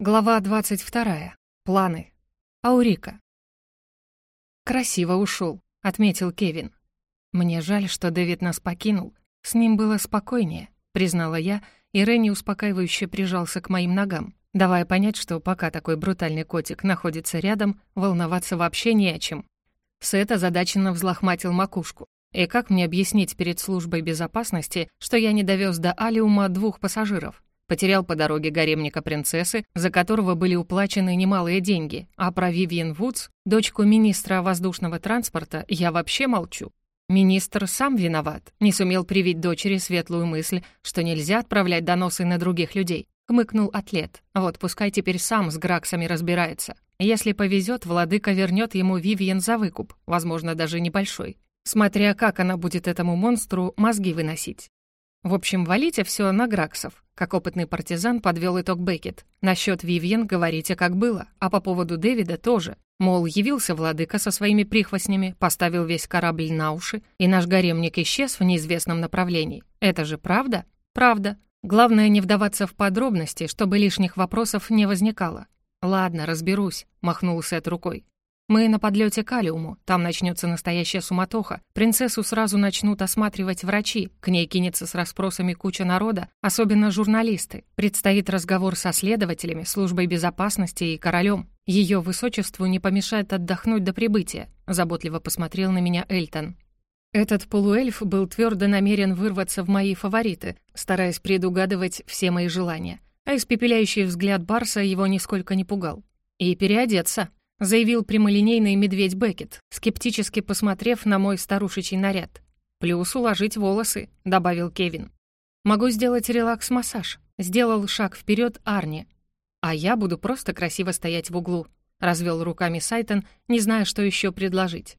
Глава 22. Планы. Аурика. «Красиво ушел, отметил Кевин. «Мне жаль, что Дэвид нас покинул. С ним было спокойнее», — признала я, и Ренни успокаивающе прижался к моим ногам, давая понять, что пока такой брутальный котик находится рядом, волноваться вообще не о чем. Сет озадаченно взлохматил макушку. И как мне объяснить перед службой безопасности, что я не довез до Алиума двух пассажиров? Потерял по дороге гаремника принцессы, за которого были уплачены немалые деньги, а про Вивиен Вудс, дочку министра воздушного транспорта, я вообще молчу. Министр сам виноват, не сумел привить дочери светлую мысль, что нельзя отправлять доносы на других людей. Хмыкнул атлет. Вот пускай теперь сам с Граксами разбирается. Если повезет, владыка вернет ему Вивиен за выкуп, возможно, даже небольшой. Смотря как она будет этому монстру мозги выносить. В общем, валите все на Граксов. Как опытный партизан подвел итог Беккет. Насчет Вивьен говорите, как было, а по поводу Дэвида тоже. Мол, явился владыка со своими прихвостнями, поставил весь корабль на уши, и наш гаремник исчез в неизвестном направлении. Это же правда? Правда. Главное не вдаваться в подробности, чтобы лишних вопросов не возникало. «Ладно, разберусь», — махнул Сет рукой. Мы на подлете к Алиуму, там начнется настоящая суматоха. Принцессу сразу начнут осматривать врачи, к ней кинется с расспросами куча народа, особенно журналисты. Предстоит разговор со следователями, службой безопасности и королем. Ее высочеству не помешает отдохнуть до прибытия», — заботливо посмотрел на меня Эльтон. Этот полуэльф был твердо намерен вырваться в мои фавориты, стараясь предугадывать все мои желания. А испепеляющий взгляд Барса его нисколько не пугал. «И переодеться», заявил прямолинейный медведь Беккет, скептически посмотрев на мой старушечий наряд. «Плюс уложить волосы», — добавил Кевин. «Могу сделать релакс-массаж», — сделал шаг вперед Арни. «А я буду просто красиво стоять в углу», — развел руками Сайтон, не зная, что еще предложить.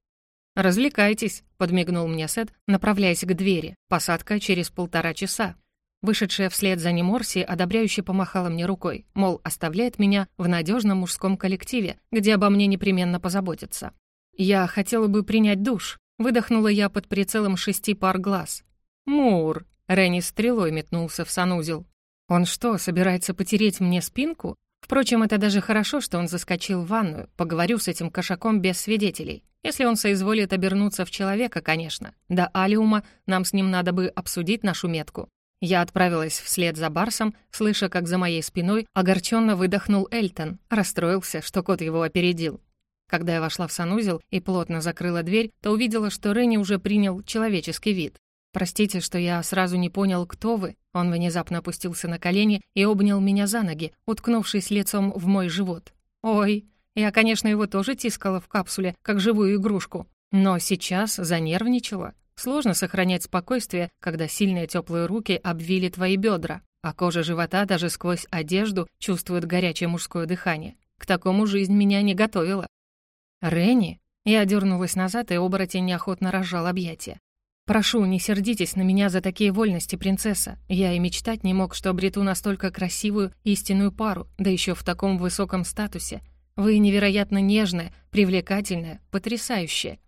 «Развлекайтесь», — подмигнул мне Сет, направляясь к двери. «Посадка через полтора часа». Вышедшая вслед за ним Орси одобряюще помахала мне рукой, мол, оставляет меня в надежном мужском коллективе, где обо мне непременно позаботятся. «Я хотела бы принять душ», — выдохнула я под прицелом шести пар глаз. «Мур!» — Ренни стрелой метнулся в санузел. «Он что, собирается потереть мне спинку?» Впрочем, это даже хорошо, что он заскочил в ванную. Поговорю с этим кошаком без свидетелей. Если он соизволит обернуться в человека, конечно. До Алиума нам с ним надо бы обсудить нашу метку. Я отправилась вслед за Барсом, слыша, как за моей спиной огорченно выдохнул Эльтон, расстроился, что кот его опередил. Когда я вошла в санузел и плотно закрыла дверь, то увидела, что Ренни уже принял человеческий вид. «Простите, что я сразу не понял, кто вы». Он внезапно опустился на колени и обнял меня за ноги, уткнувшись лицом в мой живот. «Ой, я, конечно, его тоже тискала в капсуле, как живую игрушку, но сейчас занервничала. Сложно сохранять спокойствие, когда сильные теплые руки обвили твои бедра, а кожа живота даже сквозь одежду чувствует горячее мужское дыхание. К такому жизнь меня не готовила. «Ренни?» Я дернулась назад, и оборотень неохотно разжал объятия. «Прошу, не сердитесь на меня за такие вольности, принцесса. Я и мечтать не мог, что обрету настолько красивую истинную пару, да еще в таком высоком статусе. Вы невероятно нежная, привлекательная, потрясающая.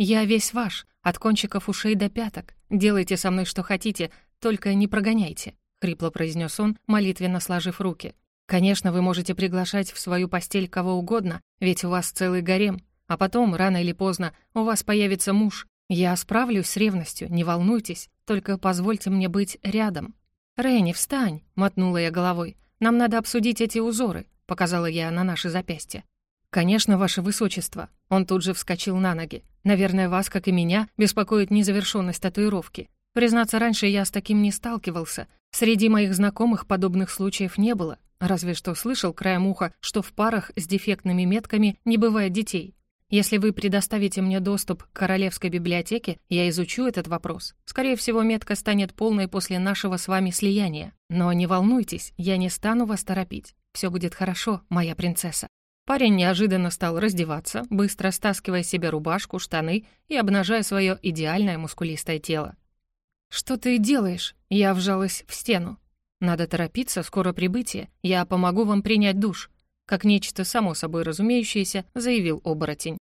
Я весь ваш, от кончиков ушей до пяток. Делайте со мной что хотите, только не прогоняйте», — хрипло произнес он, молитвенно сложив руки. «Конечно, вы можете приглашать в свою постель кого угодно, ведь у вас целый гарем. А потом, рано или поздно, у вас появится муж. Я справлюсь с ревностью, не волнуйтесь, только позвольте мне быть рядом». «Ренни, встань!» — мотнула я головой. «Нам надо обсудить эти узоры», — показала я на наши запястья. «Конечно, ваше высочество». Он тут же вскочил на ноги. «Наверное, вас, как и меня, беспокоит незавершенность татуировки. Признаться, раньше я с таким не сталкивался. Среди моих знакомых подобных случаев не было. Разве что слышал краем уха, что в парах с дефектными метками не бывает детей. Если вы предоставите мне доступ к Королевской библиотеке, я изучу этот вопрос. Скорее всего, метка станет полной после нашего с вами слияния. Но не волнуйтесь, я не стану вас торопить. Все будет хорошо, моя принцесса. Парень неожиданно стал раздеваться, быстро стаскивая себе рубашку, штаны и обнажая свое идеальное мускулистое тело. «Что ты делаешь?» Я вжалась в стену. «Надо торопиться, скоро прибытие. Я помогу вам принять душ», как нечто само собой разумеющееся, заявил оборотень.